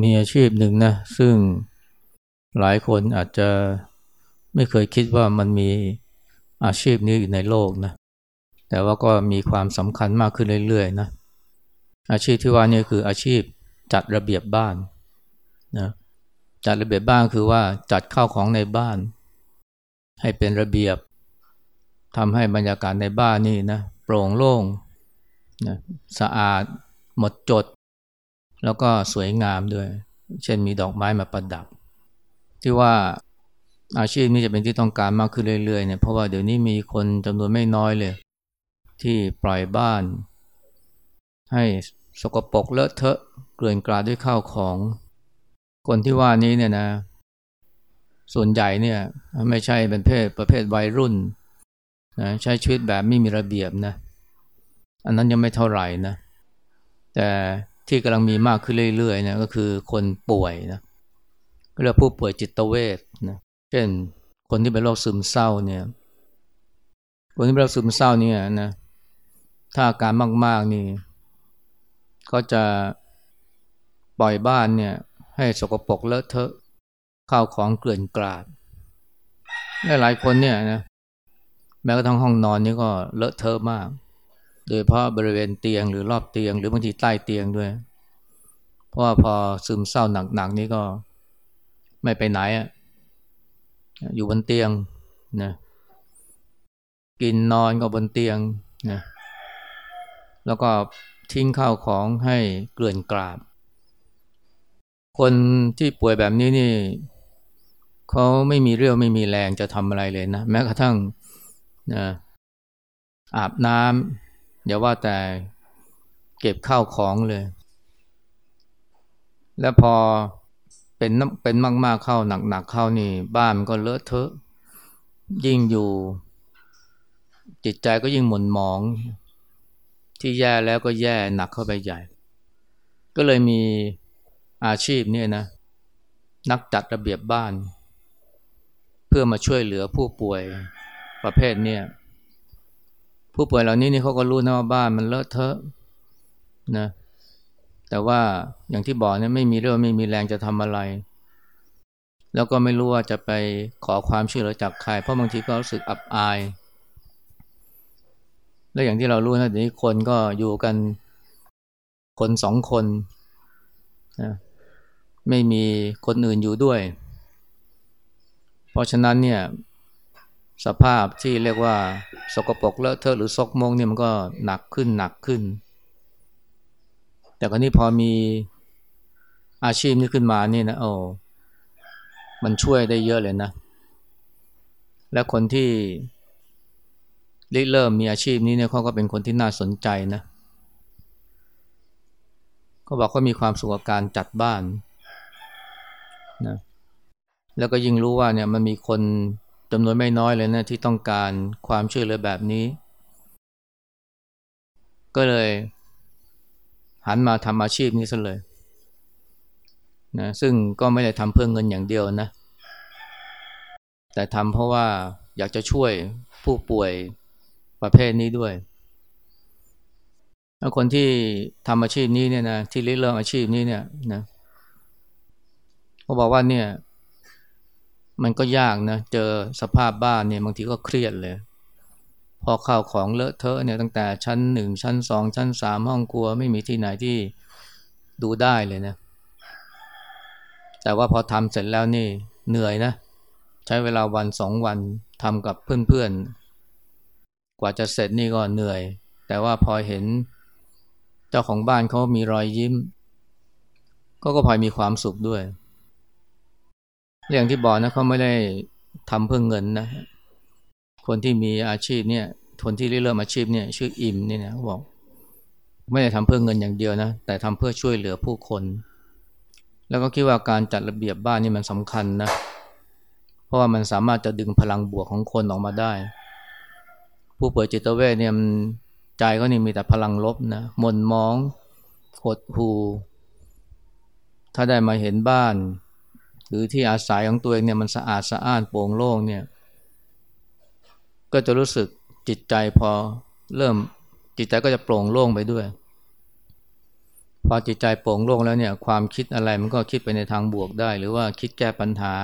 มีอาชีพหนึ่งนะ ซึ่งหลายคนอาจจะไม่เคยคิดว่ามันมีอาชีพนี้อยู่ในโลกนะ แต่ว่าก็มีความสำคัญมากขึ้นเรื่อยๆนะ อาชีพที่ว่านี่คืออาชีพจัดระเบียบบ้านนะจัดระเบียบบ้านคือว่าจัดข้าวของในบ้าน ให้เป็นระเบียบทำให้บรรยากาศในบ้านนี่นะโปร่งโล่งนะสะอาดหมดจด แล้วก็สวยงามด้วย เช่นมีดอกไม้มาประดับ ที่ว่าอาชีพนี้จะเป็นที่ต้องการมากขึ้นเรื่อยๆเนี่ยเพราะว่าเดี๋ยวนี้มีคนจำนวนไม่น้อยเลย ที่ปล่อยบ้าน ให้สกปรกเลอะเทอะเกลื่อนกลาดด้วยข้าวของ คนที่ว่านี้เนี่ยนะ ส่วนใหญ่เนี่ย ไม่ใช่เป็นเพศประเภทวัยรุ่นนะใช้ชีวิตแบบไม่มีระเบียบนะ อันนั้นยังไม่เท่าไหร่นะ แต่ ที่กำลังมีมากขึ้นเรื่อยๆนะก็คือคนป่วยนะก็เรียกผู้ป่วยจิตเวชนะเช่นคนที่เป็นโรคซึมเศร้าเนี่ยคนที่เป็นโรคซึมเศร้าเนี่ยนะถ้าอาการมาก ๆนี่ก็จะปล่อยบ้านเนี่ยให้สกปรกเลอะเทอะข้าวของเกลื่อนกลาดหลายคนเนี่ยนะแม้กระทั่งห้องนอนนี่ก็เลอะเทอะมาก โดยเพราะบริเวณเตียงหรือรอบเตียง หรือบางทีใต้เตียงด้วย เพราะว่าพอซึมเศร้าหนักๆนี่ก็ไม่ไปไหนอะอยู่บนเตียงนะกินนอนก็บนเตียงนะแล้วก็ทิ้งข้าวของให้เกลื่อนกลาดคนที่ป่วยแบบนี้นี่เขาไม่มีเรี่ยวไม่มีแรงจะทำอะไรเลยนะ แม้กระทั่งนะอาบน้ำ อย่าว่าแต่เก็บข้าวของเลย แล้วพอเป็นเป็นมากๆเข้าหนักๆเข้านี่ บ้านมันก็เลอะเทอะ ยิ่งอยู่ จิตใจก็ยิ่งหม่นหมอง ที่แย่แล้วก็แย่หนักเข้าไปใหญ่ ก็เลยมีอาชีพเนี่ยนะ นักจัดระเบียบบ้าน เพื่อมาช่วยเหลือผู้ป่วยประเภทเนี่ย ผู้ป่วยเหล่านี้นี่เขาก็รู้นะว่าบ้านมันเลอะเทอะนะแต่ว่าอย่างที่บอกเนี่ยไม่มีเรื่องไม่มีแรงจะทำอะไร แล้วก็ไม่รู้ว่าจะไปขอความช่วยเหลือจากใคร เพราะบางทีก็รู้สึกอับอาย และอย่างที่เรารู้นะเดี๋ยวนี้คนก็อยู่กันคนสองคนนะไม่มีคนอื่นอยู่ด้วย เพราะฉะนั้นเนี่ย สภาพที่เรียกว่า สกปรกเลอะเทอะหรือซกมงเนี่ยมันก็หนักขึ้นหนักขึ้น แต่ครนี้พอมีอาชีพนี้ขึ้นมานี่นะโอ้มันช่วยได้เยอะเลยนะ และคนที่เริ่มมีอาชีพนี้เนี่ยเขาก็เป็นคนที่น่าสนใจนะเขาบอกเขามีความสุขกับการจัดบ้านนะแล้วก็ยิ่งรู้ว่าเนี่ยมันมีคน จำนวนไม่น้อยเลยนะที่ต้องการความช่วยเหลือแบบนี้ ก็เลยหันมาทำอาชีพนี้ซะเลยนะซึ่งก็ไม่ได้ทำเพื่อเงินอย่างเดียวนะ แต่ทำเพราะว่าอยากจะช่วยผู้ป่วยประเภทนี้ด้วย คนที่ทำอาชีพนี้เนี่ยนะที่เริ่มอาชีพนี้เนี่ยนะเขาบอกว่าเนี่ย มันก็ยากนะเจอสภาพบ้านเนี่ยบางทีก็เครียดเลย พอข้าวของเลอะเทอะเนี่ยตั้งแต่ชั้นหนึ่งชั้นสองชั้นสามห้องครัวไม่มีที่ไหนที่ดูได้เลยนะ แต่ว่าพอทำเสร็จแล้วนี่เหนื่อยนะ ใช้เวลาวันสองวันทำกับเพื่อนๆ กว่าจะเสร็จนี่ก็เหนื่อย แต่ว่าพอเห็นเจ้าของบ้านเขามีรอยยิ้ม ก็ก็พอยมีความสุขด้วย เรื่องที่บอกนะเขาไม่ได้ทำเพื่อเงินนะ คนที่มีอาชีพเนี่ยคนที่เริ่มอาชีพเนี่ยชื่ออิมเนี่ยนะเขาบอก ไม่ได้ทำเพื่อเงินอย่างเดียวนะ แต่ทำเพื่อช่วยเหลือผู้คน แล้วก็คิดว่าการจัดระเบียบบ้านนี่มันสำคัญนะ เพราะว่ามันสามารถจะดึงพลังบวกของคนออกมาได้ ผู้ป่วยจิตเวชเนี่ยใจเขานี่มีแต่พลังลบนะมนมองหดหูถ้าได้มาเห็นบ้าน หรือที่อาศัยของตัวเองเนี่ยมันสะอาดสะอ้านโปร่งโล่งเนี่ยก็จะรู้สึกจิตใจพอเริ่มจิตใจก็จะโปร่งโล่งไปด้วย พอจิตใจโปร่งโล่งแล้วเนี่ยความคิดอะไรมันก็คิดไปในทางบวกได้ หรือว่าคิดแก้ปัญหา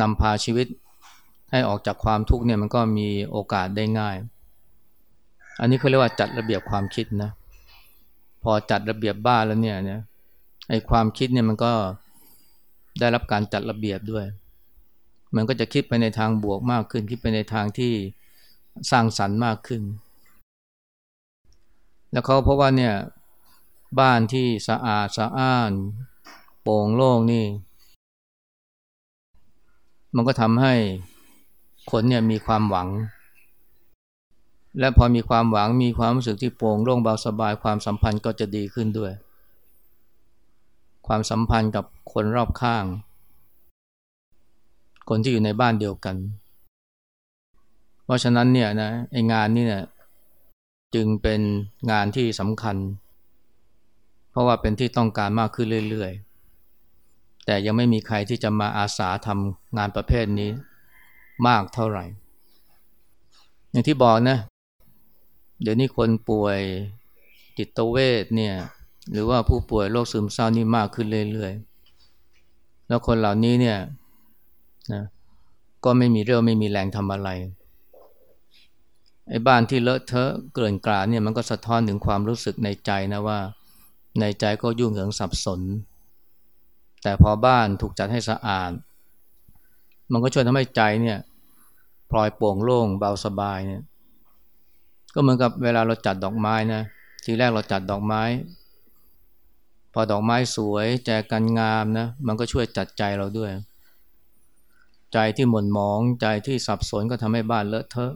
นำพาชีวิตให้ออกจากความทุกข์เนี่ยมันก็มีโอกาสได้ง่าย อันนี้เขาเรียกว่าจัดระเบียบความคิดนะ พอจัดระเบียบบ้านแล้วเนี่ยเนี่ยไอ้ความคิดเนี่ยมันก็ ได้รับการจัดระเบียบด้วย มันก็จะคิดไปในทางบวกมากขึ้น คิดไปในทางที่สร้างสรรค์มากขึ้น แล้วเขาเพราะว่าเนี่ยบ้านที่สะอาดสะอ้าน โปร่งโล่งนี่ มันก็ทำให้คนเนี่ยมีความหวัง และพอมีความหวังมีความรู้สึกที่โปร่งโล่งเบาสบายความสัมพันธ์ก็จะดีขึ้นด้วย ความสัมพันธ์กับคนรอบข้าง คนที่อยู่ในบ้านเดียวกัน เพราะฉะนั้นเนี่ยนะไองานนี่เนี่ยจึงเป็นงานที่สำคัญ เพราะว่าเป็นที่ต้องการมากขึ้นเรื่อยๆ แต่ยังไม่มีใครที่จะมาอาสาทำงานประเภทนี้มากเท่าไหร่ อย่างที่บอกนะ เดี๋ยวนี้คนป่วยจิตเวทเนี่ย หรือว่าผู้ป่วยโรคซึมเศร้านี่มากขึ้นเรื่อยๆ แล้วคนเหล่านี้เนี่ยนะก็ไม่มีเรื่องไม่มีแรงทำอะไรไอ้บ้านที่เลอะเทอะเกลื่อนกลาดเนี่ยมันก็สะท้อนถึงความรู้สึกในใจนะว่า ในใจก็ยุ่งเหยิงสับสน แต่พอบ้านถูกจัดให้สะอาด มันก็ช่วยทำให้ใจเนี่ยพลอยโปร่งโล่งเบาสบายเนี่ยก็เหมือนกับเวลาเราจัดดอกไม้นะทีแรกเราจัดดอกไม้ อดอกไม้สวยแจกันงามนะ มันก็ช่วยจัดใจเราด้วย ใจที่หม่นหมองใจที่สับสนก็ทำให้บ้านเลอะเทอะ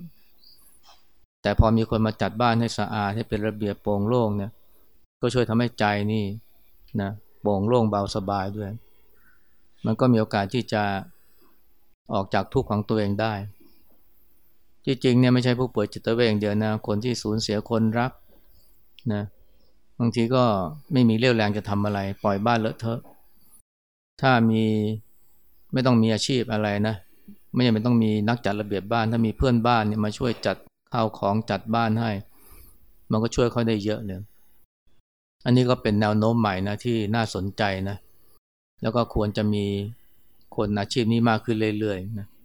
แต่พอมีคนมาจัดบ้านให้สะอาดให้เป็นระเบียบโปร่งโล่งเนี่ย ก็ช่วยทำให้ใจนี่นะโปร่งโล่งเบาสบายด้วย มันก็มีโอกาสที่จะออกจากทุกข์ของตัวเองได้ ที่จริงเนี่ยไม่ใช่ผู้ป่วยจิตเวชเดียวนะ คนที่สูญเสียคนรักนะ บางทีก็ไม่มีเรี่ยวแรงจะทำอะไร ปล่อยบ้านเลอะเทอะ ถ้ามีไม่ต้องมีอาชีพอะไรนะ ไม่จำเป็นต้องมีนักจัดระเบียบบ้าน ถ้ามีเพื่อนบ้านเนี่ยมาช่วยจัดข้าวของจัดบ้านให้ มันก็ช่วยเขาได้เยอะเลยอันนี้ก็เป็นแนวโน้มใหม่นะที่น่าสนใจนะ แล้วก็ควรจะมีคนอาชีพนี้มากขึ้นเรื่อยๆนะ